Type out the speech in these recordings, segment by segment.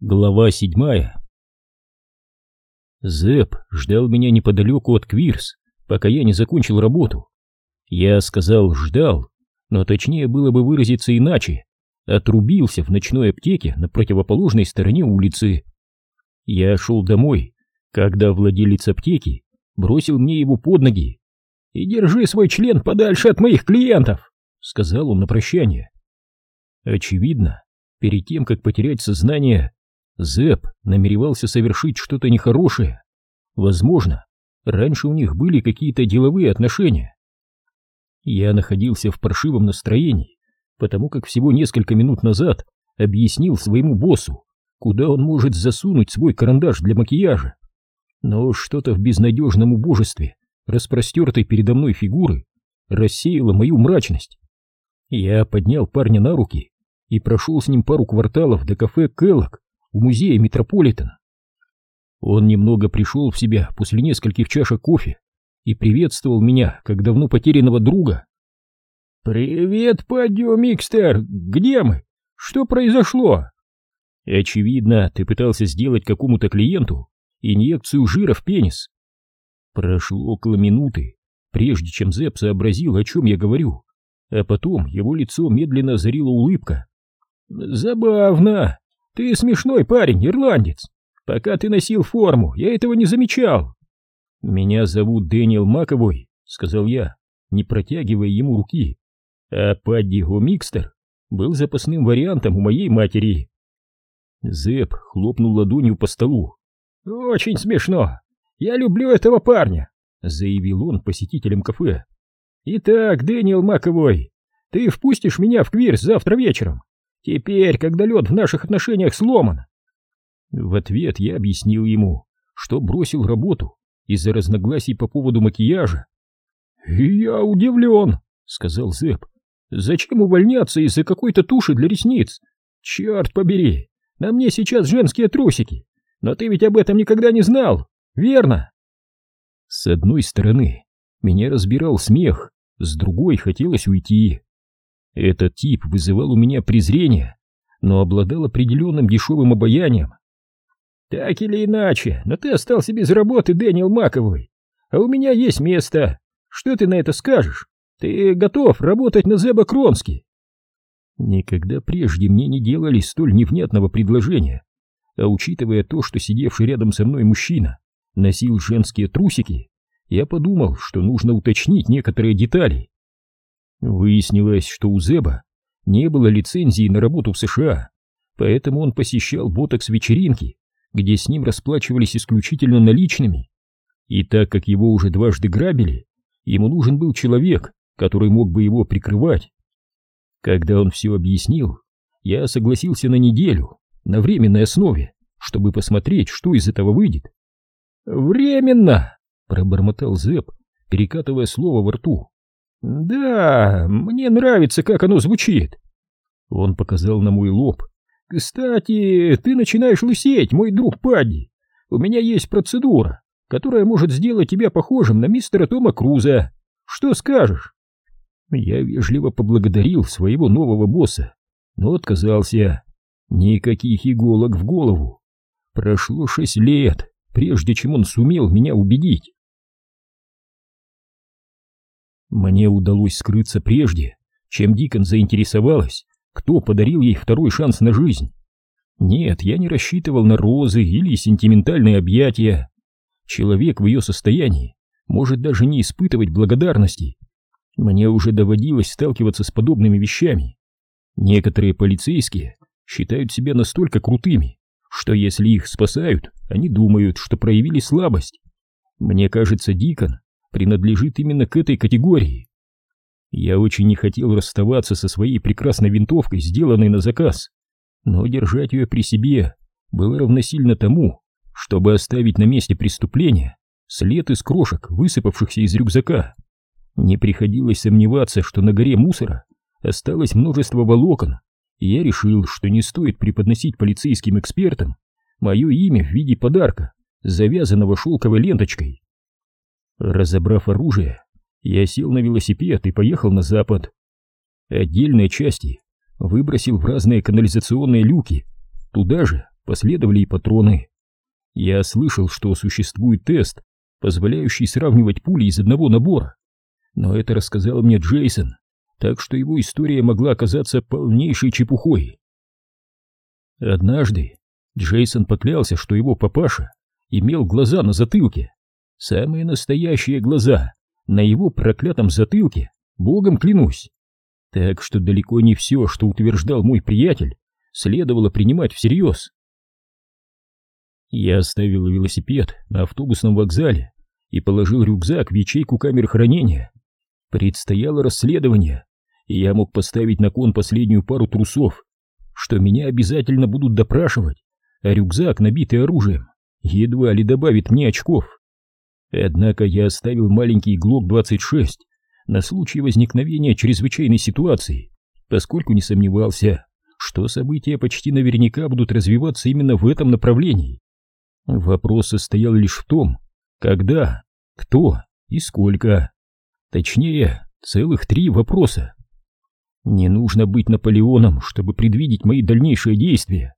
Глава седьмая Зэп ждал меня неподалеку от Квирс, пока я не закончил работу. Я сказал «ждал», но точнее было бы выразиться иначе. Отрубился в ночной аптеке на противоположной стороне улицы. Я шел домой, когда владелец аптеки бросил мне его под ноги. «И держи свой член подальше от моих клиентов», — сказал он на прощание. Очевидно, перед тем, как потерять сознание, Зэп намеревался совершить что-то нехорошее. Возможно, раньше у них были какие-то деловые отношения. Я находился в паршивом настроении, потому как всего несколько минут назад объяснил своему боссу, куда он может засунуть свой карандаш для макияжа. Но что-то в безнадежном убожестве распростертой передо мной фигуры рассеяло мою мрачность. Я поднял парня на руки и прошел с ним пару кварталов до кафе «Келлок», у музея Метрополитен. Он немного пришел в себя после нескольких чашек кофе и приветствовал меня, как давно потерянного друга. «Привет, Падио Микстер! Где мы? Что произошло?» «Очевидно, ты пытался сделать какому-то клиенту инъекцию жира в пенис». Прошло около минуты, прежде чем Зепп сообразил, о чем я говорю, а потом его лицо медленно озарила улыбка. «Забавно. Ты смешной парень, ирландец. Пока ты носил форму, я этого не замечал. Меня зовут Дэниел Маковой, сказал я, не протягивая ему руки. А Падди Гомикстер был запасным вариантом у моей матери. Зэп хлопнул ладонью по столу. «Очень смешно. Я люблю этого парня», — заявил он посетителям кафе. «Итак, Дэниел Маковой, ты впустишь меня в Квирс завтра вечером? Теперь, когда лед в наших отношениях сломан. В ответ я объяснил ему, что бросил работу из-за разногласий по поводу макияжа. «Я удивлен», — сказал Зэп. «Зачем увольняться из-за какой-то туши для ресниц? Черт побери, на мне сейчас женские трусики, но ты ведь об этом никогда не знал, верно?» С одной стороны, меня разбирал смех, с другой хотелось уйти. Этот тип вызывал у меня презрение, но обладал определенным дешевым обаянием. «Так или иначе, но ты остался без работы, Дэниел Маковой, а у меня есть место. Что ты на это скажешь? Ты готов работать на Зеба Кронски?» Никогда прежде мне не делали столь невнятного предложения, а учитывая то, что сидевший рядом со мной мужчина носил женские трусики, я подумал, что нужно уточнить некоторые детали. Выяснилось, что у Зеба не было лицензии на работу в США, поэтому он посещал ботокс-вечеринки, где с ним расплачивались исключительно наличными. И так как его уже дважды грабили, ему нужен был человек, который мог бы его прикрывать. Когда он все объяснил, я согласился на неделю, на временной основе, чтобы посмотреть, что из этого выйдет. «Временно!» — пробормотал Зеб, перекатывая слово во рту. «Да, мне нравится, как оно звучит». Он показал на мой лоб. «Кстати, ты начинаешь лысеть, мой друг Падди. У меня есть процедура, которая может сделать тебя похожим на мистера Тома Круза. Что скажешь?» Я вежливо поблагодарил своего нового босса, но отказался. Никаких иголок в голову. Прошло шесть лет, прежде чем он сумел меня убедить. Мне удалось скрыться прежде, чем Дикон заинтересовалась, кто подарил ей второй шанс на жизнь. Нет, я не рассчитывал на розы или сентиментальные объятия. Человек в ее состоянии может даже не испытывать благодарности. Мне уже доводилось сталкиваться с подобными вещами. Некоторые полицейские считают себя настолько крутыми, что если их спасают, они думают, что проявили слабость. Мне кажется, Дикон принадлежит именно к этой категории. Я очень не хотел расставаться со своей прекрасной винтовкой, сделанной на заказ, но держать ее при себе было равносильно тому, чтобы оставить на месте преступления след из крошек, высыпавшихся из рюкзака. Не приходилось сомневаться, что на горе мусора осталось множество волокон, и я решил, что не стоит преподносить полицейским экспертам мое имя в виде подарка, завязанного шелковой ленточкой. Разобрав оружие, я сел на велосипед и поехал на запад. Отдельные части выбросил в разные канализационные люки. Туда же последовали и патроны. Я слышал, что существует тест, позволяющий сравнивать пули из одного набора. Но это рассказал мне Джейсон, так что его история могла оказаться полнейшей чепухой. Однажды Джейсон поклялся, что его папаша имел глаза на затылке. Самые настоящие глаза на его проклятом затылке, богом клянусь. Так что далеко не все, что утверждал мой приятель, следовало принимать всерьез. Я оставил велосипед на автобусном вокзале и положил рюкзак в ячейку камер хранения. Предстояло расследование, и я мог поставить на кон последнюю пару трусов, что меня обязательно будут допрашивать, а рюкзак, набитый оружием, едва ли добавит мне очков. Однако я оставил маленький ГЛОК-26 на случай возникновения чрезвычайной ситуации, поскольку не сомневался, что события почти наверняка будут развиваться именно в этом направлении. Вопрос состоял лишь в том, когда, кто и сколько. Точнее, целых три вопроса. Не нужно быть Наполеоном, чтобы предвидеть мои дальнейшие действия.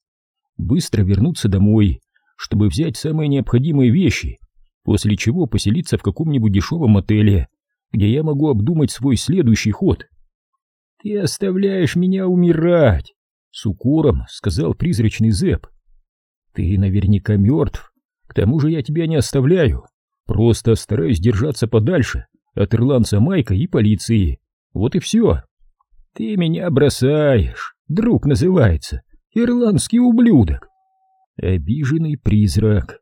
Быстро вернуться домой, чтобы взять самые необходимые вещи, после чего поселиться в каком-нибудь дешевом отеле, где я могу обдумать свой следующий ход. «Ты оставляешь меня умирать!» — с укором сказал призрачный Зэп. «Ты наверняка мертв. К тому же я тебя не оставляю. Просто стараюсь держаться подальше от ирландца Майка и полиции. Вот и все». «Ты меня бросаешь, друг называется, ирландский ублюдок». Обиженный призрак.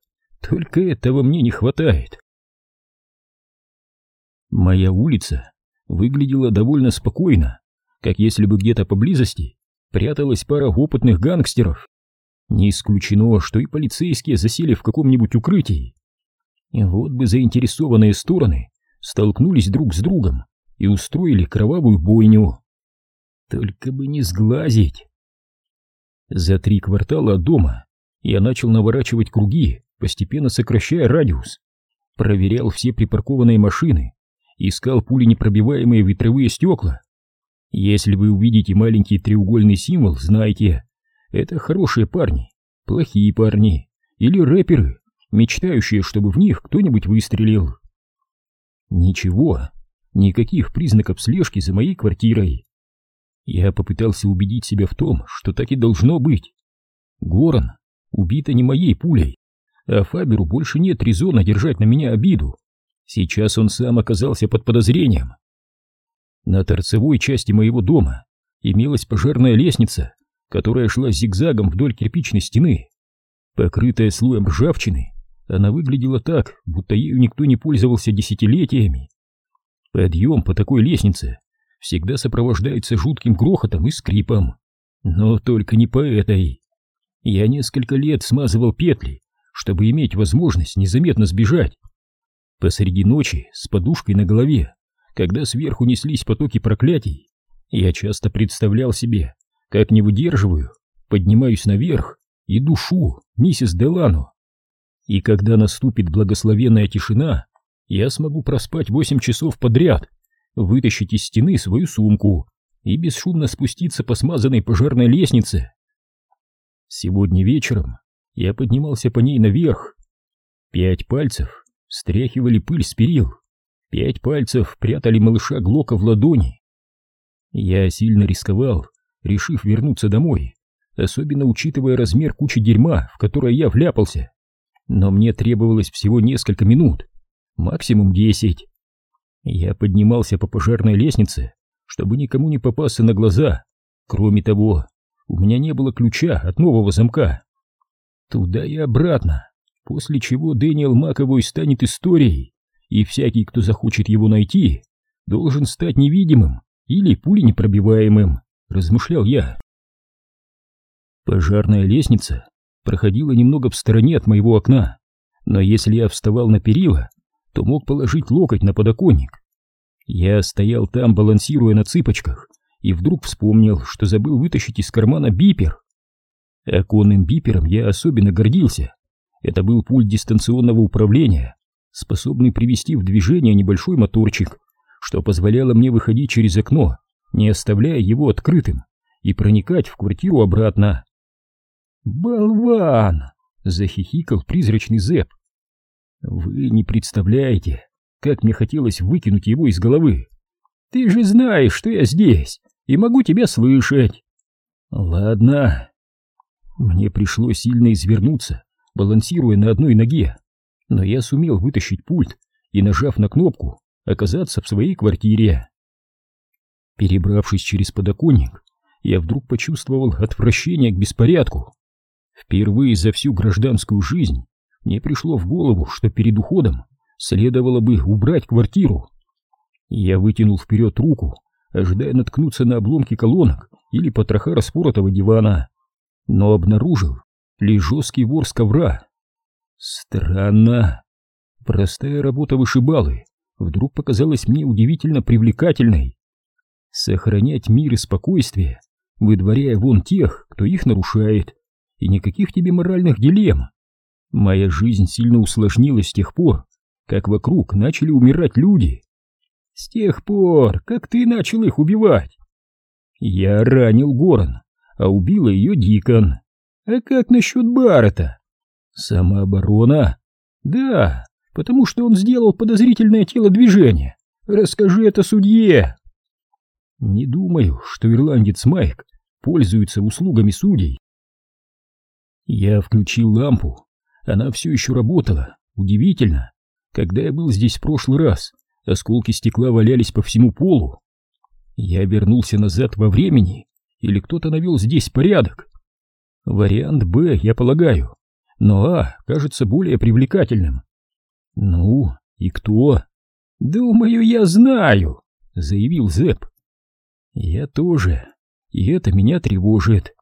Только этого мне не хватает. Моя улица выглядела довольно спокойно, как если бы где-то поблизости пряталась пара опытных гангстеров. Не исключено, что и полицейские засели в каком-нибудь укрытии. И вот бы заинтересованные стороны столкнулись друг с другом и устроили кровавую бойню. Только бы не сглазить. За три квартала от дома я начал наворачивать круги, постепенно сокращая радиус. Проверял все припаркованные машины, искал пули непробиваемые ветровые стекла. Если вы увидите маленький треугольный символ, знайте, это хорошие парни, плохие парни или рэперы, мечтающие, чтобы в них кто-нибудь выстрелил. Ничего, никаких признаков слежки за моей квартирой. Я попытался убедить себя в том, что так и должно быть. Горан убита не моей пулей, а Фаберу больше нет резона держать на меня обиду. Сейчас он сам оказался под подозрением. На торцевой части моего дома имелась пожарная лестница, которая шла зигзагом вдоль кирпичной стены. Покрытая слоем ржавчины, она выглядела так, будто ею никто не пользовался десятилетиями. Подъем по такой лестнице всегда сопровождается жутким грохотом и скрипом. Но только не по этой. Я несколько лет смазывал петли, чтобы иметь возможность незаметно сбежать. Посреди ночи, с подушкой на голове, когда сверху неслись потоки проклятий, я часто представлял себе, как не выдерживаю, поднимаюсь наверх и душу миссис Делано. И когда наступит благословенная тишина, я смогу проспать восемь часов подряд, вытащить из стены свою сумку и бесшумно спуститься по смазанной пожарной лестнице. Сегодня вечером я поднимался по ней наверх. Пять пальцев стряхивали пыль с перил, пять пальцев прятали малыша Глока в ладони. Я сильно рисковал, решив вернуться домой, особенно учитывая размер кучи дерьма, в которое я вляпался. Но мне требовалось всего несколько минут, максимум десять. Я поднимался по пожарной лестнице, чтобы никому не попасться на глаза. Кроме того, у меня не было ключа от нового замка. Туда и обратно, после чего Дэниел Маковой станет историей, и всякий, кто захочет его найти, должен стать невидимым или пуленепробиваемым, размышлял я. Пожарная лестница проходила немного в стороне от моего окна, но если я вставал на перила, то мог положить локоть на подоконник. Я стоял там, балансируя на цыпочках, и вдруг вспомнил, что забыл вытащить из кармана бипер. Оконным бипером я особенно гордился. Это был пульт дистанционного управления, способный привести в движение небольшой моторчик, что позволяло мне выходить через окно, не оставляя его открытым, и проникать в квартиру обратно. «Болван!» — захихикал призрачный Зэп. «Вы не представляете, как мне хотелось выкинуть его из головы. Ты же знаешь, что я здесь и могу тебя слышать». «Ладно». Мне пришлось сильно извернуться, балансируя на одной ноге, но я сумел вытащить пульт и, нажав на кнопку, оказаться в своей квартире. Перебравшись через подоконник, я вдруг почувствовал отвращение к беспорядку. Впервые за всю гражданскую жизнь мне пришло в голову, что перед уходом следовало бы убрать квартиру. Я вытянул вперед руку, ожидая наткнуться на обломки колонок или потроха распоротого дивана, но обнаружил лишь жесткий ворс ковра. Странно. Простая работа вышибалы вдруг показалась мне удивительно привлекательной. Сохранять мир и спокойствие, выдворяя вон тех, кто их нарушает, и никаких тебе моральных дилемм. Моя жизнь сильно усложнилась с тех пор, как вокруг начали умирать люди. С тех пор, как ты начал их убивать. Я ранил Горан, а убила ее Дикон. А как насчет Баррета? Самооборона? Да, потому что он сделал подозрительное телодвижение. Расскажи это судье. Не думаю, что ирландец Майк пользуется услугами судей. Я включил лампу. Она все еще работала. Удивительно. Когда я был здесь в прошлый раз, осколки стекла валялись по всему полу. Я вернулся назад во времени, или кто-то навел здесь порядок. Вариант «Б», я полагаю, но «А» кажется более привлекательным. Ну, и кто? Думаю, я знаю, заявил Зэп. Я тоже, и это меня тревожит.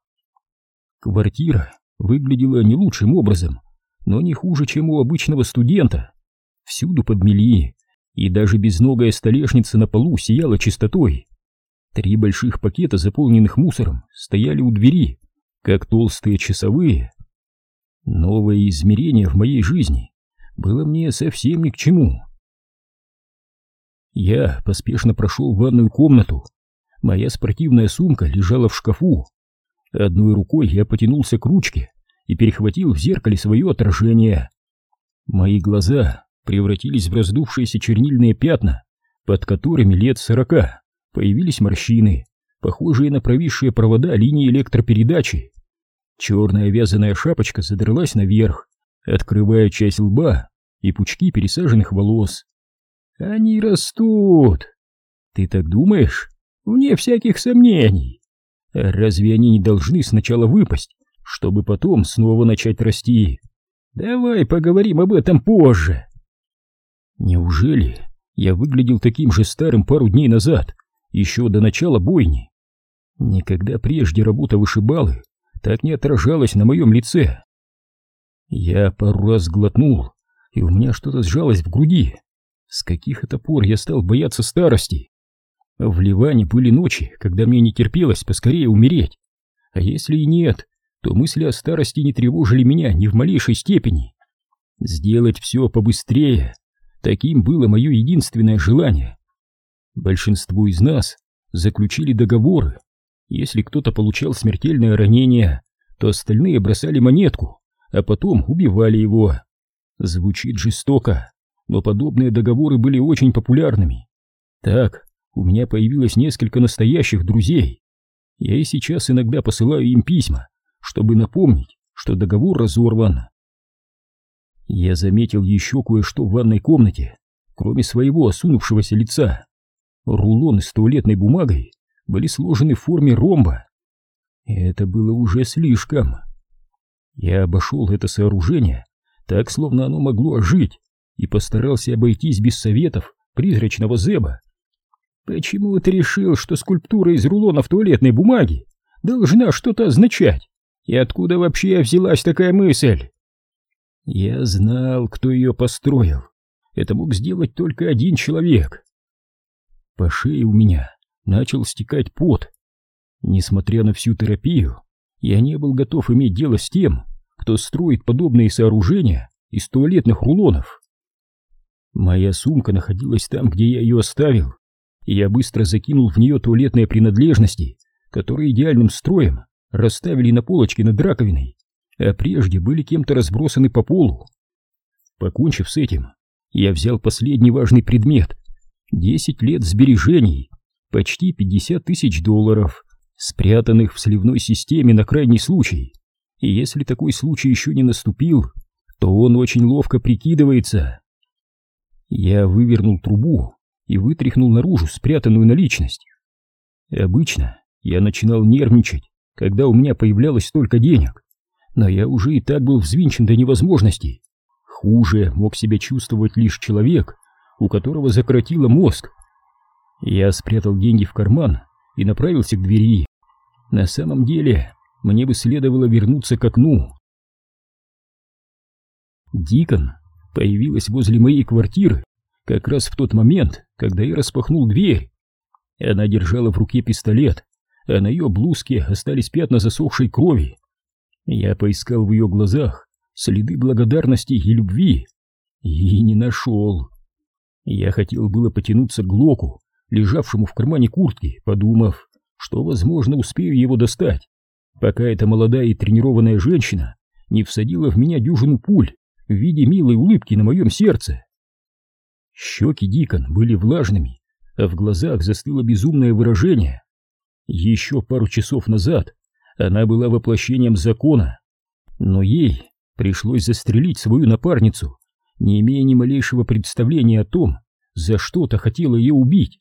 Квартира выглядела не лучшим образом, но не хуже, чем у обычного студента. Всюду подмели, и даже безногая столешница на полу сияла чистотой. Три больших пакета, заполненных мусором, стояли у двери, как толстые часовые. Новое измерение в моей жизни было мне совсем ни к чему. Я поспешно прошел в ванную комнату. Моя спортивная сумка лежала в шкафу. Одной рукой я потянулся к ручке и перехватил в зеркале свое отражение. Мои глаза превратились в раздувшиеся чернильные пятна, под которыми лет сорока появились морщины, похожие на провисшие провода линии электропередачи. Черная вязаная шапочка задралась наверх, открывая часть лба и пучки пересаженных волос. «Они растут!» «Ты так думаешь?» «Вне всяких сомнений!» «Разве они не должны сначала выпасть, чтобы потом снова начать расти?» «Давай поговорим об этом позже!» Неужели я выглядел таким же старым пару дней назад, еще до начала бойни? Никогда прежде работа вышибалы так не отражалась на моем лице. Я пару раз глотнул, и у меня что-то сжалось в груди. С каких это пор я стал бояться старости? В Ливане были ночи, когда мне не терпелось поскорее умереть. А если и нет, то мысли о старости не тревожили меня ни в малейшей степени. Сделать все побыстрее, Таким было мое единственное желание. Большинство из нас заключили договоры. Если кто-то получал смертельное ранение, то остальные бросали монетку, а потом убивали его. Звучит жестоко, но подобные договоры были очень популярными. Так, у меня появилось несколько настоящих друзей. Я и сейчас иногда посылаю им письма, чтобы напомнить, что договор разорван. Я заметил еще кое-что в ванной комнате, кроме своего осунувшегося лица. Рулоны с туалетной бумагой были сложены в форме ромба. Это было уже слишком. Я обошел это сооружение, так словно оно могло ожить, и постарался обойтись без советов призрачного Зеба. Почему ты решил, что скульптура из рулонов туалетной бумаги должна что-то означать? И откуда вообще взялась такая мысль? Я знал, кто ее построил. Это мог сделать только один человек. По шее у меня начал стекать пот. Несмотря на всю терапию, я не был готов иметь дело с тем, кто строит подобные сооружения из туалетных рулонов. Моя сумка находилась там, где я ее оставил, и я быстро закинул в нее туалетные принадлежности, которые идеальным строем расставили на полочке над раковиной а прежде были кем-то разбросаны по полу. Покончив с этим, я взял последний важный предмет — 10 лет сбережений, почти 50 тысяч долларов, спрятанных в сливной системе на крайний случай. И если такой случай еще не наступил, то он очень ловко прикидывается. Я вывернул трубу и вытряхнул наружу спрятанную наличность. Обычно я начинал нервничать, когда у меня появлялось столько денег, но я уже и так был взвинчен до невозможности. Хуже мог себя чувствовать лишь человек, у которого закоротило мозг. Я спрятал деньги в карман и направился к двери. На самом деле, мне бы следовало вернуться к окну. Дикон появилась возле моей квартиры как раз в тот момент, когда я распахнул дверь. Она держала в руке пистолет, а на ее блузке остались пятна засохшей крови. Я поискал в ее глазах следы благодарности и любви и не нашел. Я хотел было потянуться к Глоку, лежавшему в кармане куртки, подумав, что, возможно, успею его достать, пока эта молодая и тренированная женщина не всадила в меня дюжину пуль в виде милой улыбки на моем сердце. Щеки Дикон были влажными, а в глазах застыло безумное выражение. Еще пару часов назад она была воплощением закона, но ей пришлось застрелить свою напарницу, не имея ни малейшего представления о том, за что-то хотела ее убить.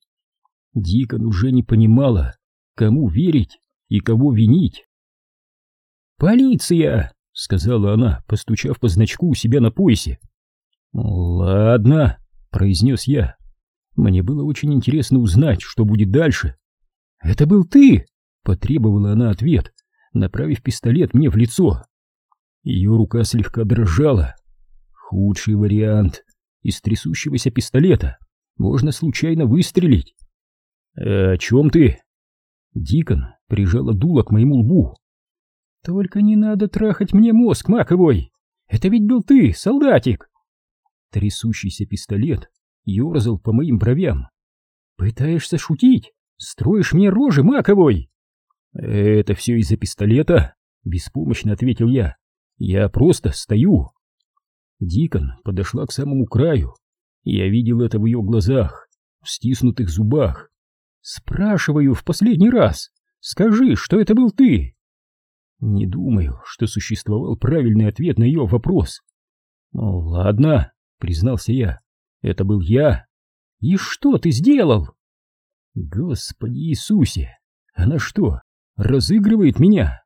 Дикон уже не понимала, кому верить и кого винить. «Полиция!» — сказала она, постучав по значку у себя на поясе. «Ладно», — произнес я. Мне было очень интересно узнать, что будет дальше. «Это был ты!» — потребовала она ответ, направив пистолет мне в лицо. Ее рука слегка дрожала. Худший вариант. Из трясущегося пистолета можно случайно выстрелить. «О чем ты?» Дикон прижала дуло к моему лбу. «Только не надо трахать мне мозг, Маковой! Это ведь был ты, солдатик!» Трясущийся пистолет ерзал по моим бровям. «Пытаешься шутить? Строишь мне рожи, Маковой!» «Это все из-за пистолета?» — беспомощно ответил я. «Я просто стою». Дикон подошла к самому краю. Я видел это в ее глазах, в стиснутых зубах. «Спрашиваю в последний раз, скажи, что это был ты?» Не думаю, что существовал правильный ответ на ее вопрос. «Ну ладно», — признался я, — «это был я». «И что ты сделал?» «Господи Иисусе! Она что, разыгрывает меня?»